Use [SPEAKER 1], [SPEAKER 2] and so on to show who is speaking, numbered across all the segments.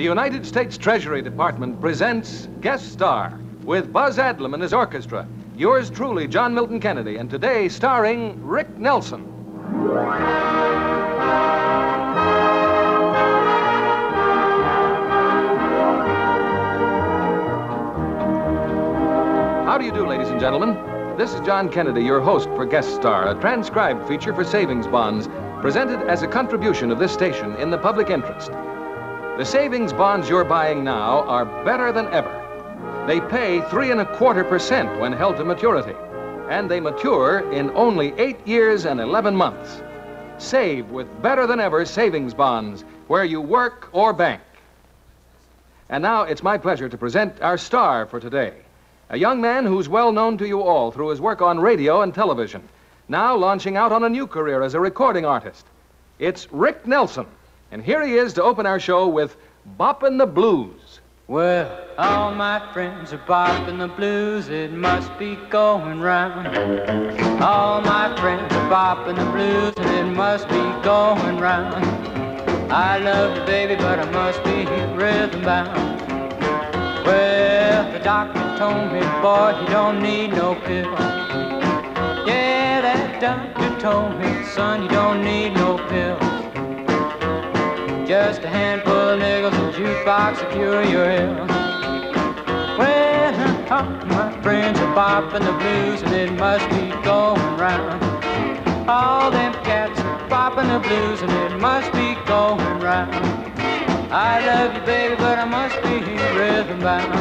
[SPEAKER 1] The United States Treasury Department presents Guest Star with Buzz Adlam and his orchestra. Yours truly, John Milton Kennedy, and today starring Rick Nelson. How do you do, ladies and gentlemen? This is John Kennedy, your host for Guest Star, a transcribed feature for savings bonds presented as a contribution of this station in the public interest. The savings bonds you're buying now are better than ever. They pay three and a quarter percent when held to maturity, and they mature in only eight years and 11 months. Save with better than ever savings bonds where you work or bank. And now it's my pleasure to present our star for today, a young man who's well known to you all through his work on radio and television, now launching out on a new career as a recording artist. It's Rick Nelson, and here he is to open our show with Boppin' the Blues.
[SPEAKER 2] Well, all my friends are bopping the blues, it must be going round. All my friends are bopping the blues, and it must be going round. I love you, baby, but I must be rhythm bound. Well, the doctor told me, boy, you don't need no pill. Yeah, that doctor told me, son, you don't need no pills. Just a handful of nickels and jukebox to cure your ill. Well, all my friends are bopping the blues, and it must be going round. All them cats are bopping the blues, and it must be going round. I love you, baby, but I must be rhythm bound.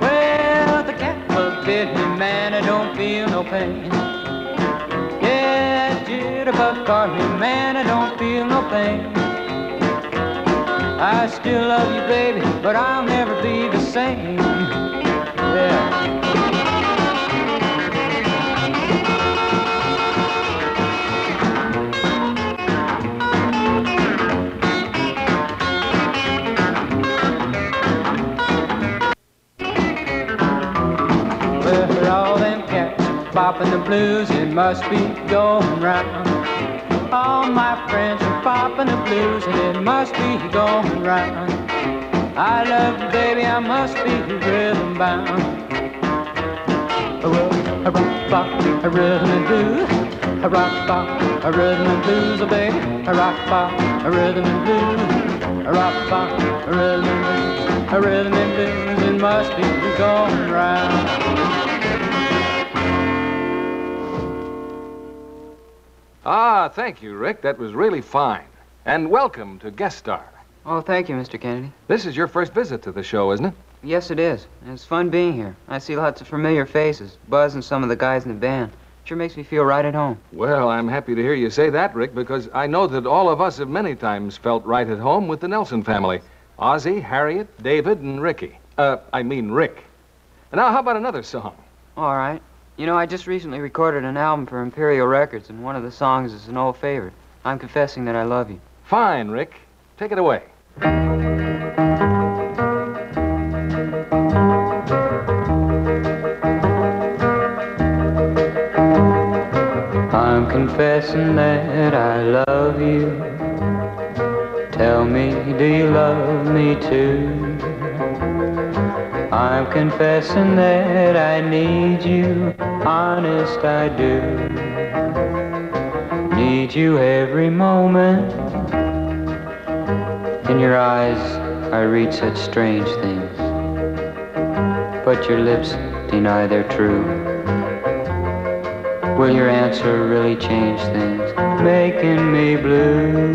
[SPEAKER 2] Well, the cat forbid me, man, I don't feel no pain. Yeah, jitterbug caught me, man, I don't feel no pain. I still love you, baby, but I'll never be the same. Yeah. Well, all them cats bopping the blues, it must be going round. All my friends are popping the blues, and it must be going round. I love you, baby, I must be rhythm bound. A rock, rock, a rhythm and blues. A rock, bop, a rhythm and blues, oh baby. A rock, bop, a rhythm and blues. A rock, bop, a rhythm and blues. A rhythm and blues, it must be going round.
[SPEAKER 1] Ah, thank you, Rick. That was really fine. And welcome to Guest Star.
[SPEAKER 3] Oh, thank you, Mr. Kennedy.
[SPEAKER 1] This is your first visit to the show, isn't it?
[SPEAKER 3] Yes, it is. And It's fun being here. I see lots of familiar faces. Buzz and some of the guys in the band. Sure makes me feel right at home.
[SPEAKER 1] Well, I'm happy to hear you say that, Rick, because I know that all of us have many times felt right at home with the Nelson family Ozzie, Harriet, David, and Ricky. Uh, I mean Rick. And now, how about another song?
[SPEAKER 3] All right. You know, I just recently recorded an album for Imperial Records, and one of the songs is an old favorite. I'm confessing that I love you.
[SPEAKER 1] Fine, Rick. Take it away.
[SPEAKER 2] I'm confessing that I love you. Tell me, do you love me too? I'm confessing that I need you. Honest, I do. Need you every moment. In your eyes, I read such strange things. But your lips deny they're true. Will your answer really change things, making me blue?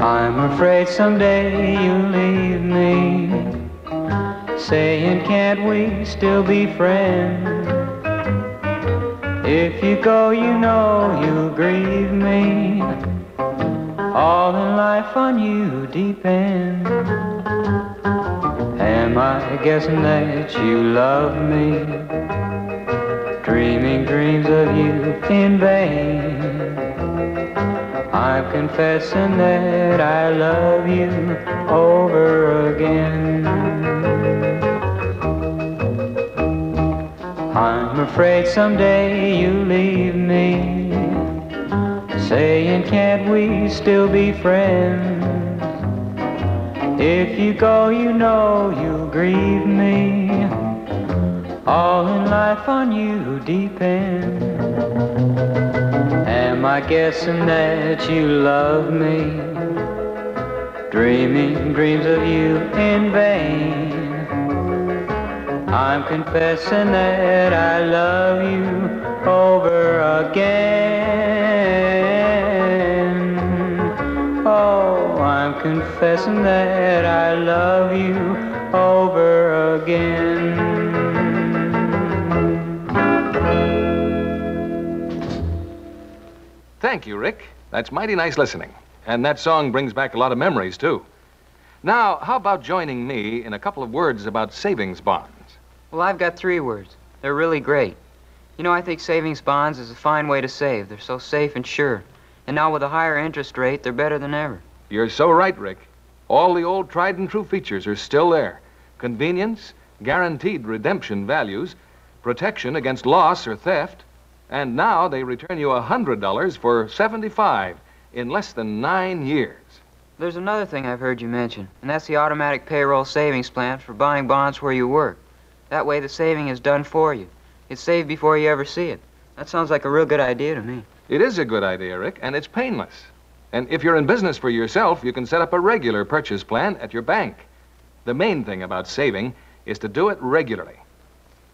[SPEAKER 2] I'm afraid someday you'll leave me, saying, Can't we still be friends? If you go, you know you'll grieve me. All in life on you depends. Am I guessing that you love me? Dreaming dreams of you in vain. I'm confessing that I love you over again. I'm afraid someday you leave me, saying, Can't we still be friends? If you go, you know you'll grieve me. All in life on you depends. Am I guessing that you love me? Dreaming dreams of you in vain. I'm confessing that I love you over again. Oh, I'm confessing that I love you over again.
[SPEAKER 1] Thank you, Rick. That's mighty nice listening. And that song brings back a lot of memories, too. Now, how about joining me in a couple of words about savings bonds?
[SPEAKER 3] Well, I've got three words. They're really great. You know, I think savings bonds is a fine way to save. They're so safe and sure. And now with a higher interest rate, they're better than ever.
[SPEAKER 1] You're so right, Rick. All the old tried and true features are still there convenience, guaranteed redemption values, protection against loss or theft, and now they return you a $100 for 75 in less than nine years.
[SPEAKER 3] There's another thing I've heard you mention, and that's the automatic payroll savings plan for buying bonds where you work. That way the saving is done for you. It's saved before you ever see it. That sounds like a real good idea to me.
[SPEAKER 1] It is a good idea, Rick, and it's painless. And if you're in business for yourself, you can set up a regular purchase plan at your bank. The main thing about saving is to do it regularly.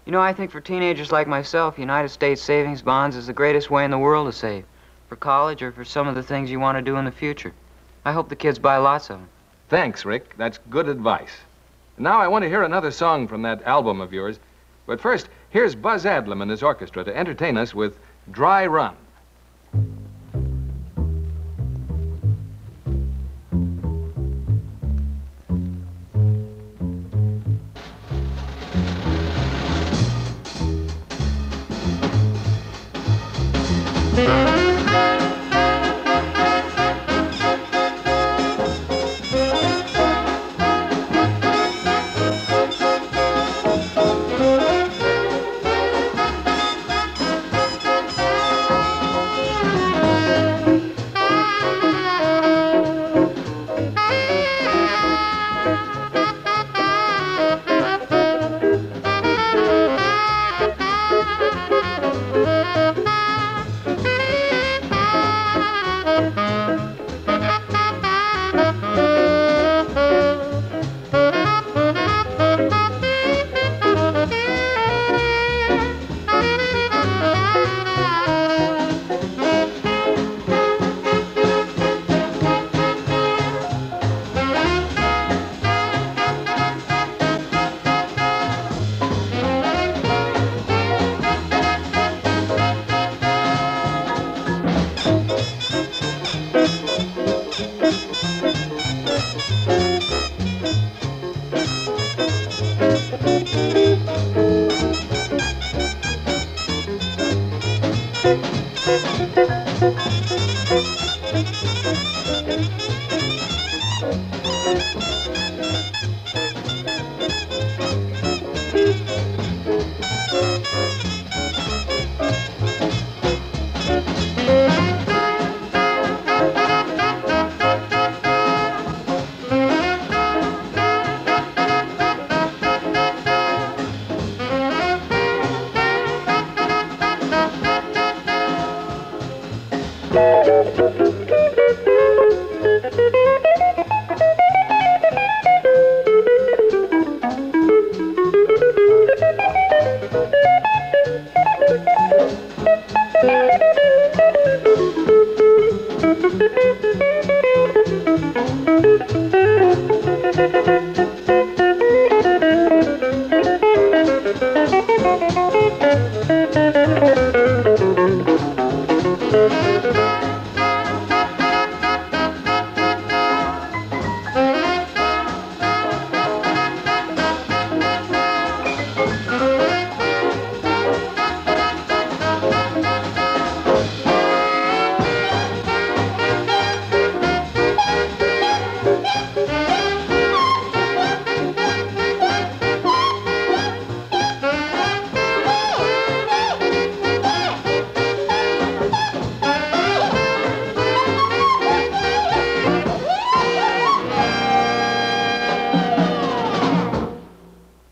[SPEAKER 3] You know, I think for teenagers like myself, United States savings bonds is the greatest way in the world to save. For college or for some of the things you want to do in the future. I hope the kids buy lots of them.
[SPEAKER 1] Thanks, Rick. That's good advice. Now I want to hear another song from that album of yours. But first, here's Buzz Adlam and his orchestra to entertain us with Dry Run.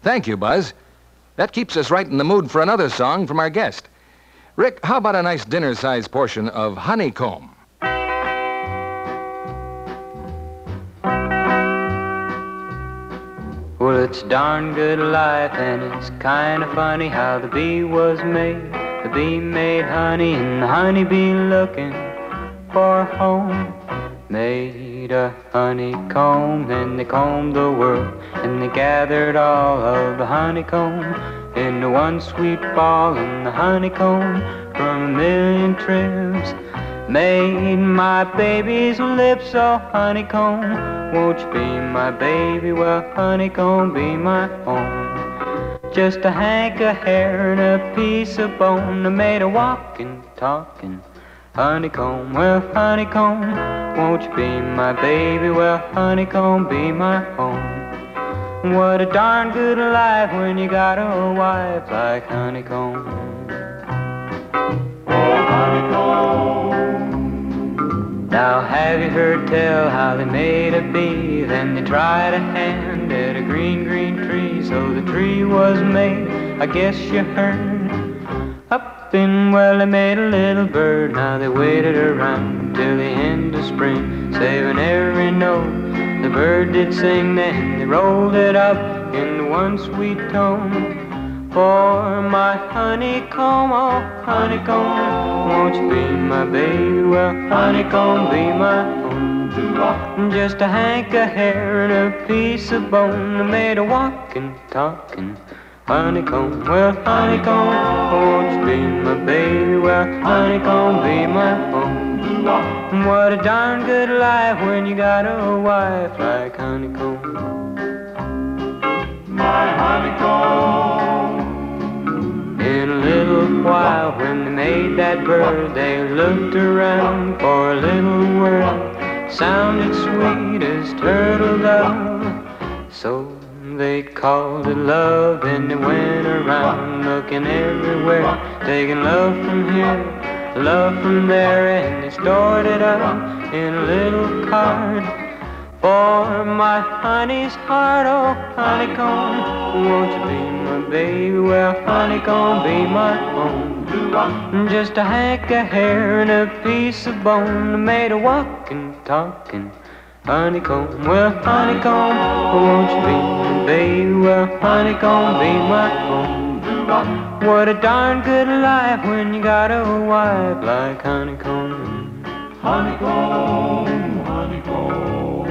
[SPEAKER 1] Buzz. That keeps us right in the mood for another song from our guest. Rick, how about a nice dinner sized portion of Honeycomb?
[SPEAKER 2] Well, it's darn good life, and it's kind of funny how the bee was made. The bee made honey, and the honey bee looking for a home. Made a honeycomb, and they combed the world, and they gathered all of the honeycomb into one sweet ball, and the honeycomb from a million trips made my baby's lips all honeycomb. Won't you be my baby? Well, honeycomb, be my home. Just a hank of hair and a piece of bone that made a walking, talking honeycomb. Well, honeycomb, won't you be my baby? Well, honeycomb, be my home. What a darn good life when you got a wife like honeycomb. Oh, honeycomb. Now have you heard tell how they made a bee? Then they tried a hand at a green, green tree. So the tree was made, I guess you heard. Up well, they made a little bird. Now they waited around till the end of spring, saving every note. The bird did sing, then they rolled it up into one sweet tone. For my honeycomb, oh honeycomb, won't you be my baby? Well, honeycomb, be my home. Just a hank of hair and a piece of bone made a walking, talking honeycomb. Well, honeycomb, won't you be my baby? Well, honeycomb, be my home. What a darn good life when you got a wife like honeycomb. My honeycomb. In a little while, when they made that bird, they looked around for a little word. Sounded sweet as turtle dove. So they called it love, and they went around looking everywhere, taking love from here, love from there, and they stored it up in a little card. For my honey's heart, oh honeycomb, won't you be my baby? Well, honeycomb, be my home. Just a hank of hair and a piece of bone made a walking, talking honeycomb. Well, honeycomb, won't you be baby? Well, honeycomb, be my home. What a darn good life when you got a wife like honeycomb. Honeycomb, honeycomb.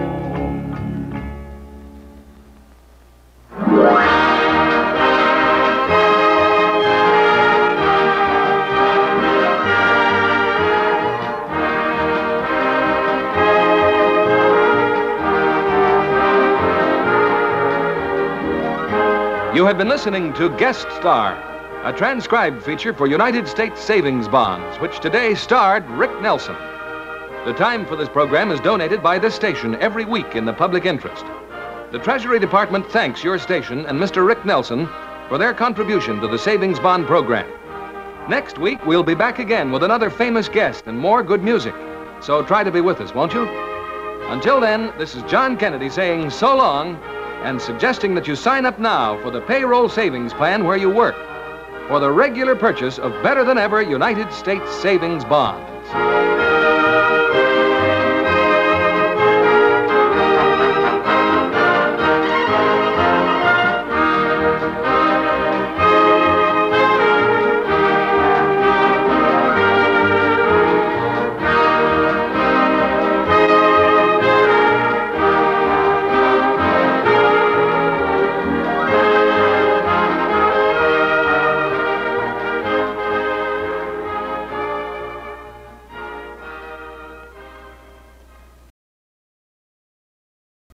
[SPEAKER 1] Have been listening to Guest Star, a transcribed feature for United States Savings Bonds, which today starred Rick Nelson. The time for this program is donated by this station every week in the public interest. The Treasury Department thanks your station and Mr. Rick Nelson for their contribution to the Savings Bond program. Next week, we'll be back again with another famous guest and more good music. So try to be with us, won't you? Until then, this is John Kennedy saying so long and suggesting that you sign up now for the payroll savings plan where you work for the regular purchase of better than ever United States savings bonds.